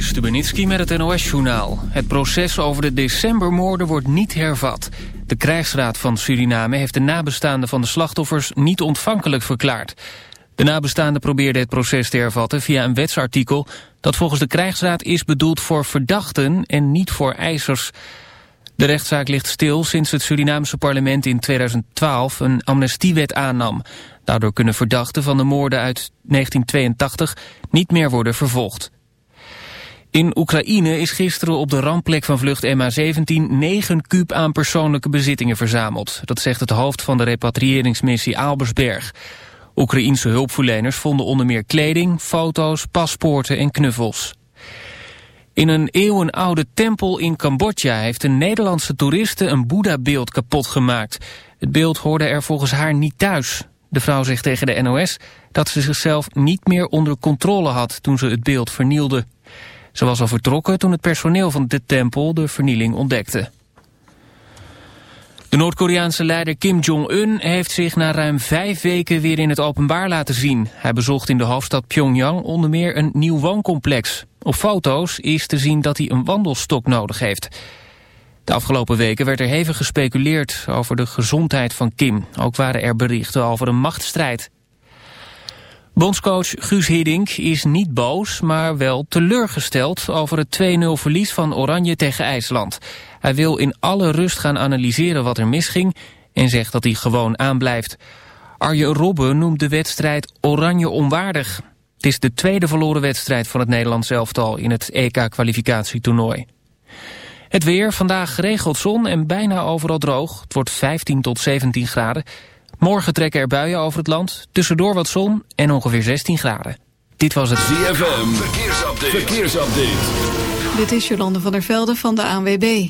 is Stubenitski met het NOS-journaal. Het proces over de decembermoorden wordt niet hervat. De krijgsraad van Suriname heeft de nabestaanden van de slachtoffers niet ontvankelijk verklaard. De nabestaanden probeerden het proces te hervatten via een wetsartikel... dat volgens de krijgsraad is bedoeld voor verdachten en niet voor eisers. De rechtszaak ligt stil sinds het Surinaamse parlement in 2012 een amnestiewet aannam. Daardoor kunnen verdachten van de moorden uit 1982 niet meer worden vervolgd. In Oekraïne is gisteren op de rampplek van vlucht MH17 negen kuub aan persoonlijke bezittingen verzameld. Dat zegt het hoofd van de repatriëringsmissie Albersberg. Oekraïense hulpverleners vonden onder meer kleding, foto's, paspoorten en knuffels. In een eeuwenoude tempel in Cambodja heeft een Nederlandse toeriste een Boeddha-beeld kapot gemaakt. Het beeld hoorde er volgens haar niet thuis. De vrouw zegt tegen de NOS dat ze zichzelf niet meer onder controle had toen ze het beeld vernielde. Ze was al vertrokken toen het personeel van de tempel de vernieling ontdekte. De Noord-Koreaanse leider Kim Jong-un heeft zich na ruim vijf weken weer in het openbaar laten zien. Hij bezocht in de hoofdstad Pyongyang onder meer een nieuw wooncomplex. Op foto's is te zien dat hij een wandelstok nodig heeft. De afgelopen weken werd er hevig gespeculeerd over de gezondheid van Kim. Ook waren er berichten over een machtsstrijd. Bondscoach Guus Hiddink is niet boos, maar wel teleurgesteld over het 2-0 verlies van Oranje tegen IJsland. Hij wil in alle rust gaan analyseren wat er misging en zegt dat hij gewoon aanblijft. Arjen Robben noemt de wedstrijd Oranje onwaardig. Het is de tweede verloren wedstrijd van het Nederlands elftal in het EK-kwalificatietoernooi. Het weer, vandaag geregeld zon en bijna overal droog. Het wordt 15 tot 17 graden. Morgen trekken er buien over het land, tussendoor wat zon en ongeveer 16 graden. Dit was het ZFM Verkeersupdate. Verkeersupdate. Dit is Jolande van der Velden van de ANWB.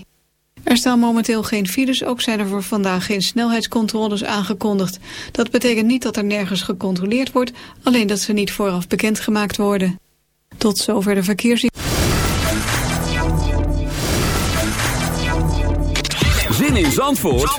Er staan momenteel geen files, ook zijn er voor vandaag geen snelheidscontroles aangekondigd. Dat betekent niet dat er nergens gecontroleerd wordt, alleen dat ze niet vooraf bekend gemaakt worden. Tot zover de verkeers... Zin in Zandvoort?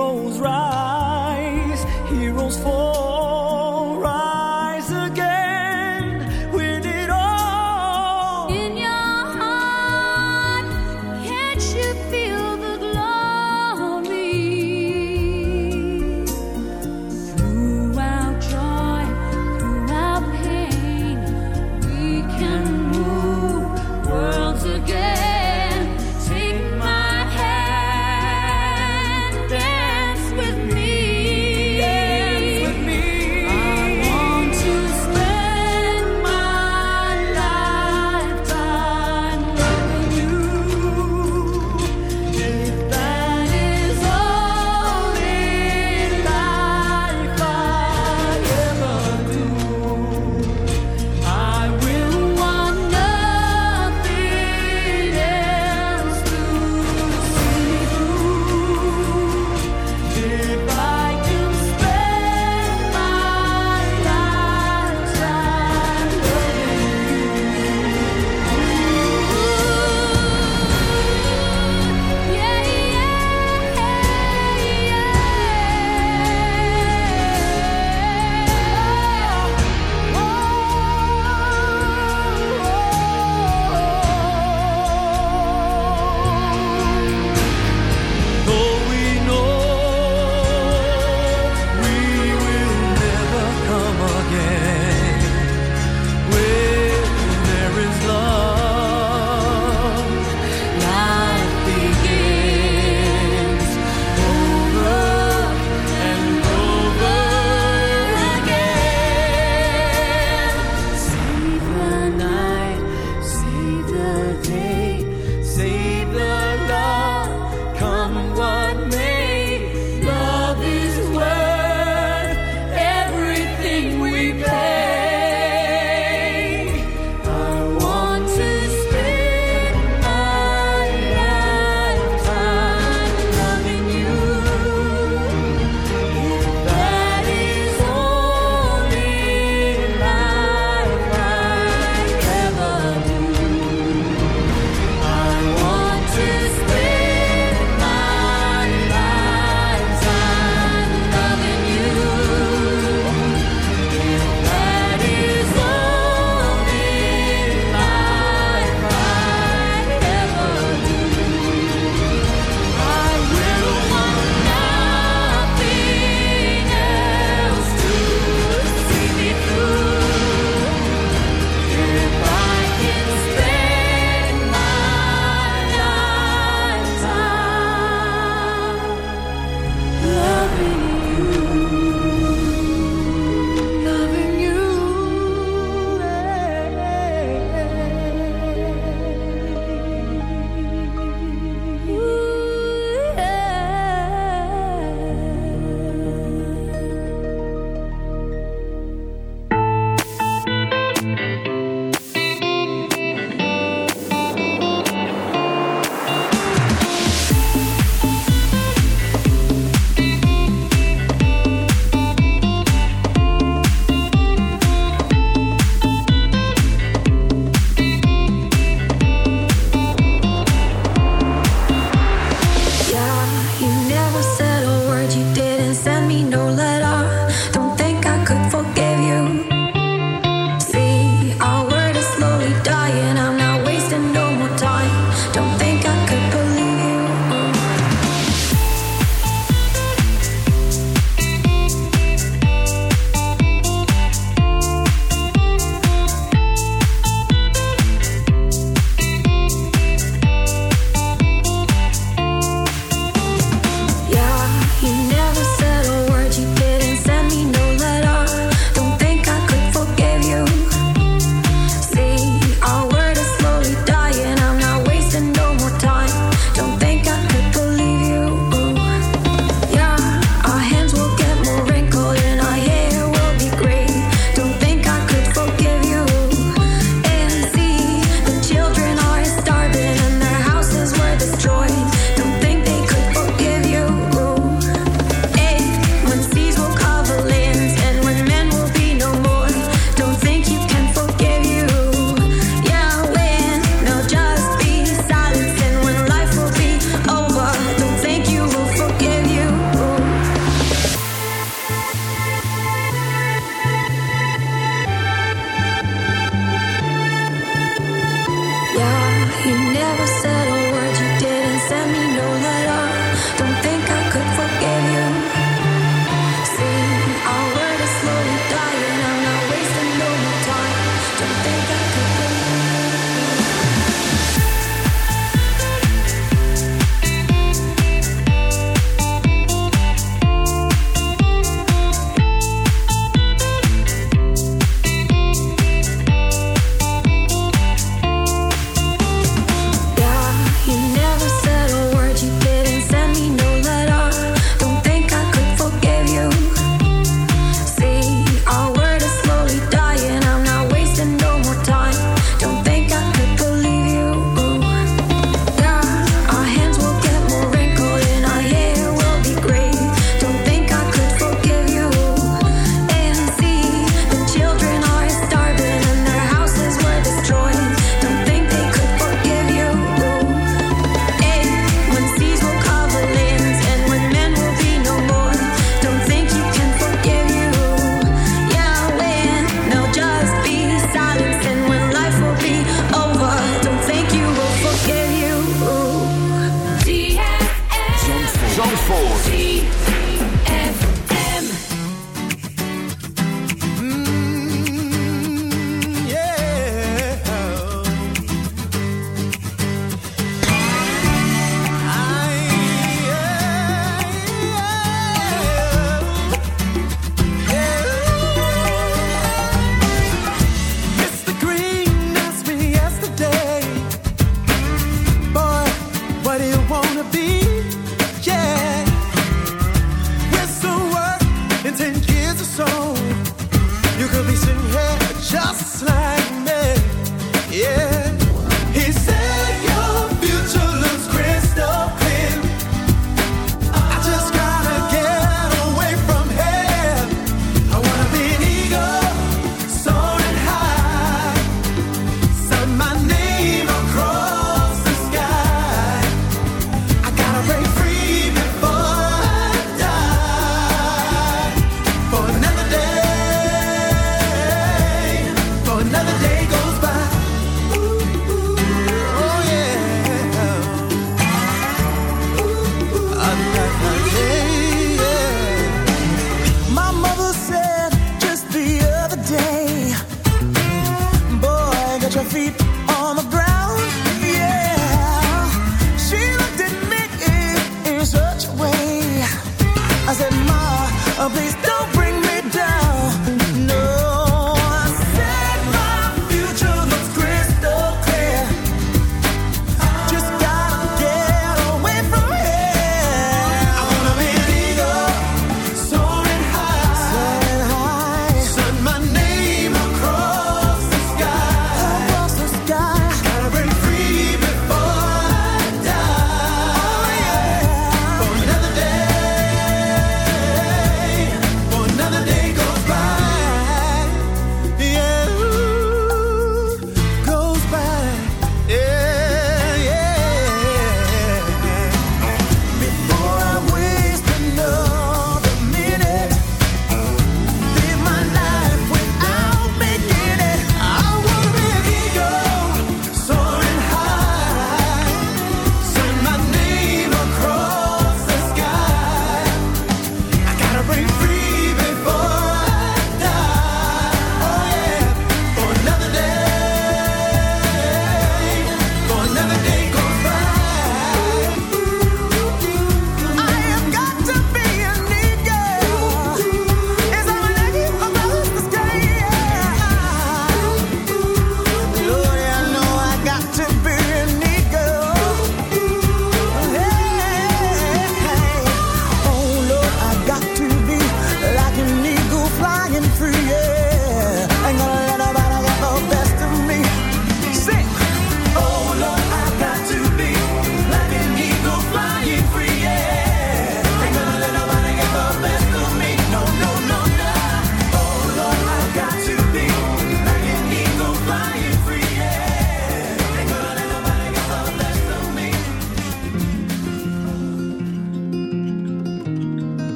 rose right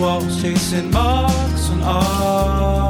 walls, chasing marks on our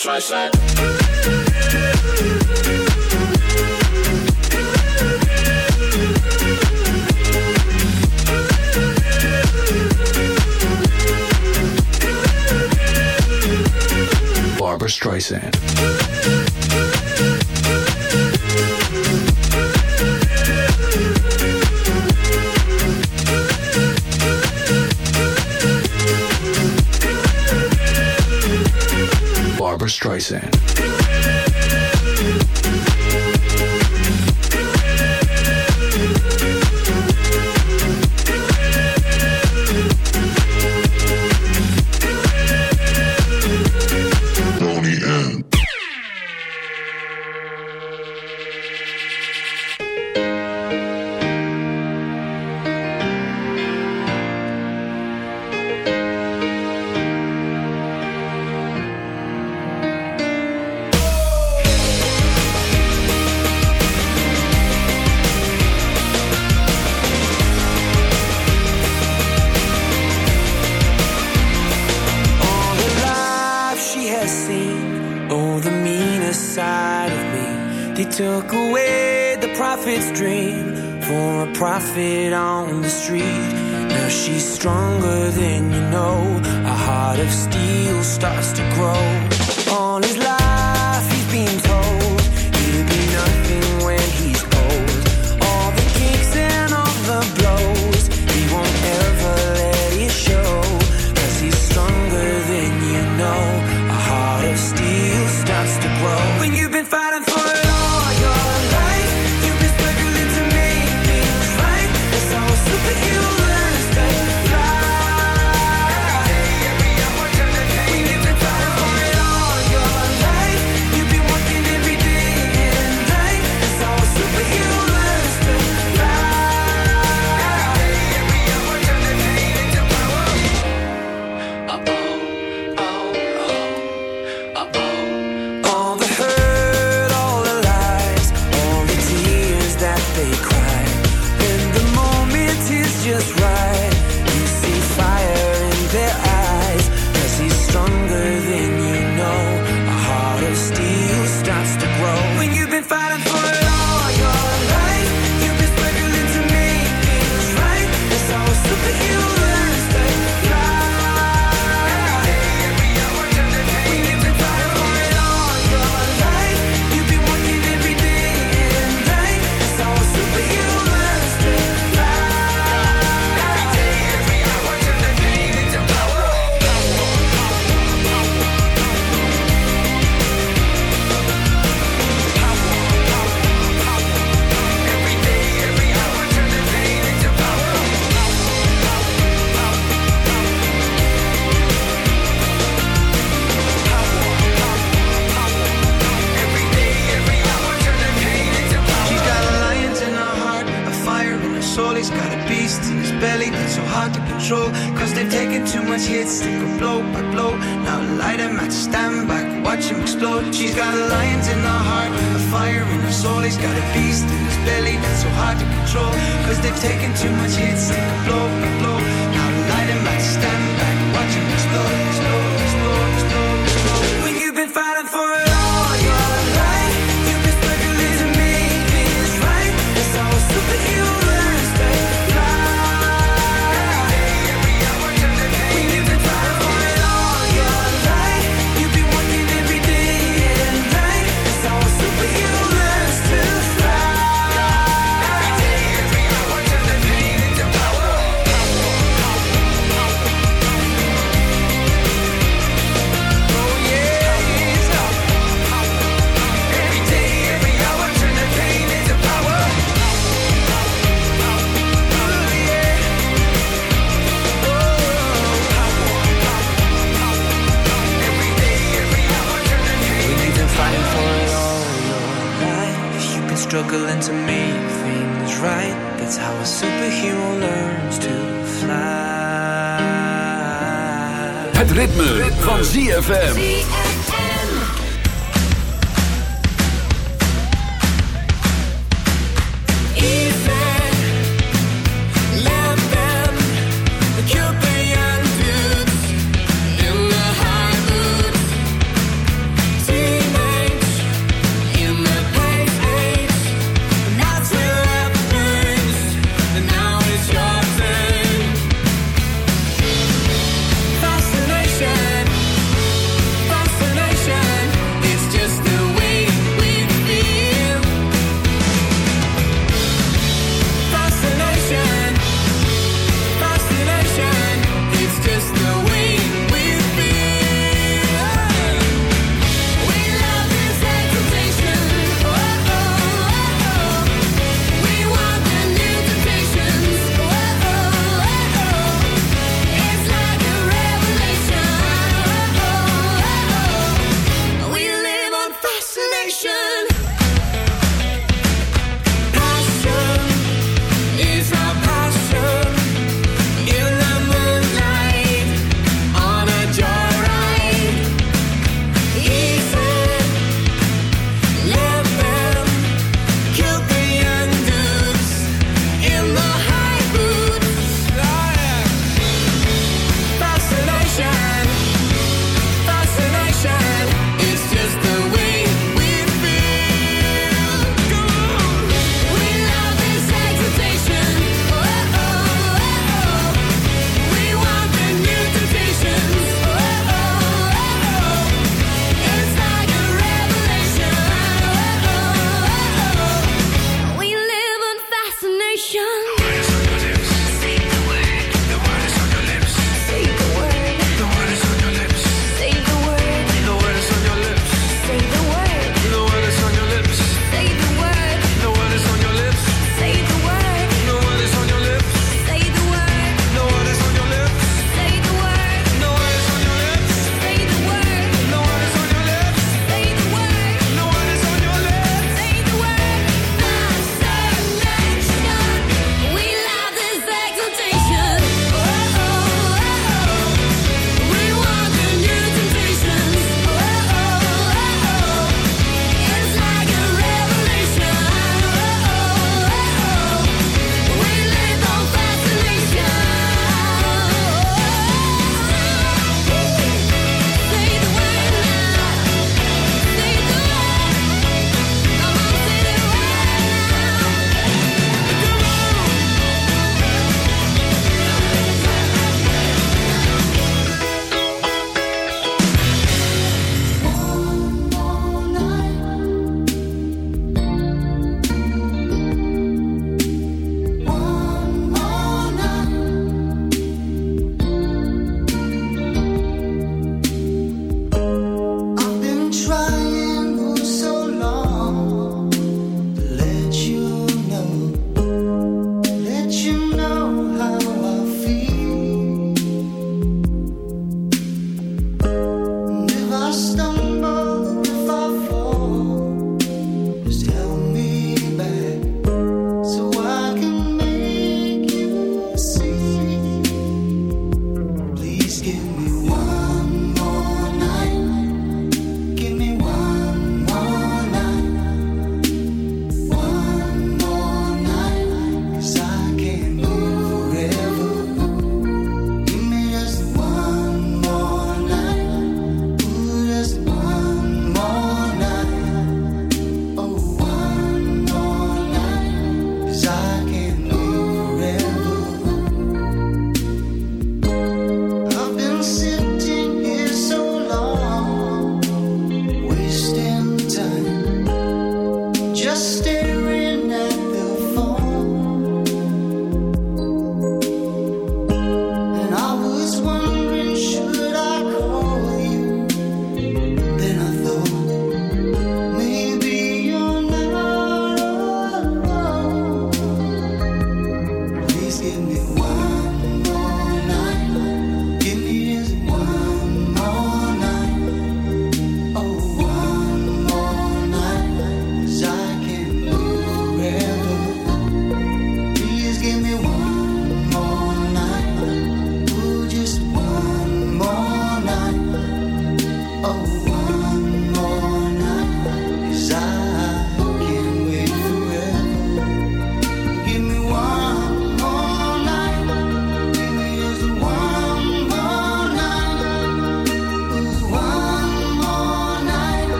stress that. Barbara Streisand. Streisand. street. Now she's stronger than you know. A heart of steel starts to grow. always got a beast in his belly that's so hard to control. Cause they've taken too much hits, they go blow by blow. Now light him at stand back, watch him explode. She's got a lions in her heart, a fire in her soul. He's got a beast in his belly that's so hard to control. Cause they've taken too much hits, they go blow by blow. right. That's how a superhero learns to fly. Het ritme. van ZFM.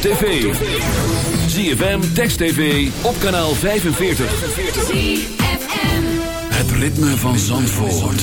tv. ZFM, Text TV, op kanaal 45. Het ritme van Zandvoort.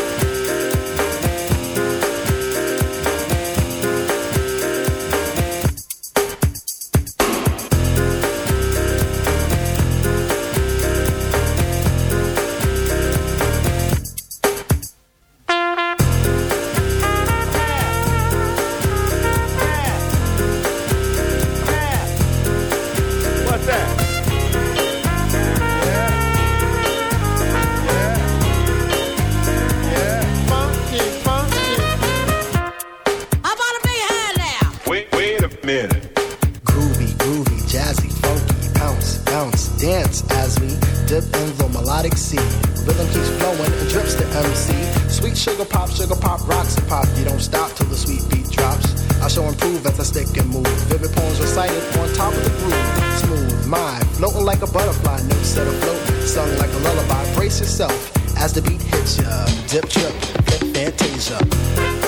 out with the groove. Smooth mind, floating like a butterfly, new set float, sung like a lullaby. Brace yourself as the beat hits ya. Dip, trip, flip, fantasia. Yeah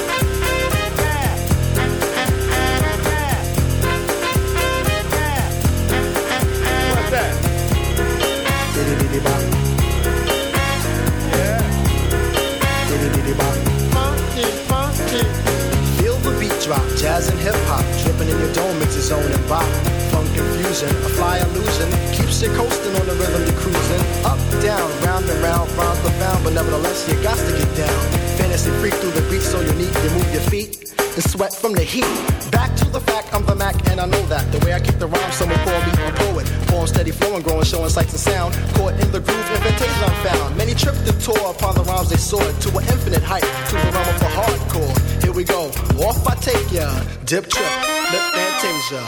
drop, jazz and hip hop, dripping in your dome, it's a zone and bop. Funk infusion, a fly illusion, keeps you coasting on the rhythm you're cruising. Up, down, round and round, rhymes profound, but nevertheless you got to get down. Fantasy freak through the beat, so unique, you move your feet and sweat from the heat. Back to the fact, I'm the Mac, and I know that the way I keep the rhyme, someone call me a poet form, steady flowing, growing, showing sights and sound. Caught in the groove, invitation found. Many tripped and tore upon the rhymes they soared to an infinite height, to the realm of the hardcore. Here we go, off I take ya, dip trip, lip fantasia.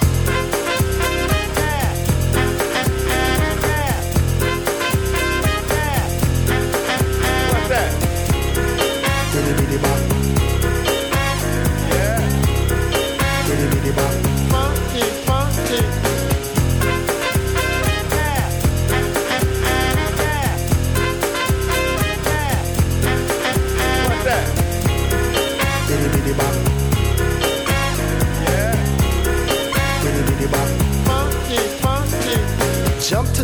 That.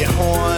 your horn.